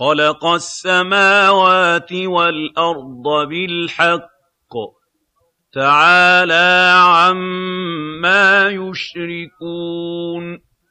خَلَقَ السَّمَاوَاتِ وَالْأَرْضَ بِالْحَقِّ ۚ. تَعَالَىٰ عَمَّا يُشْرِكُونَ.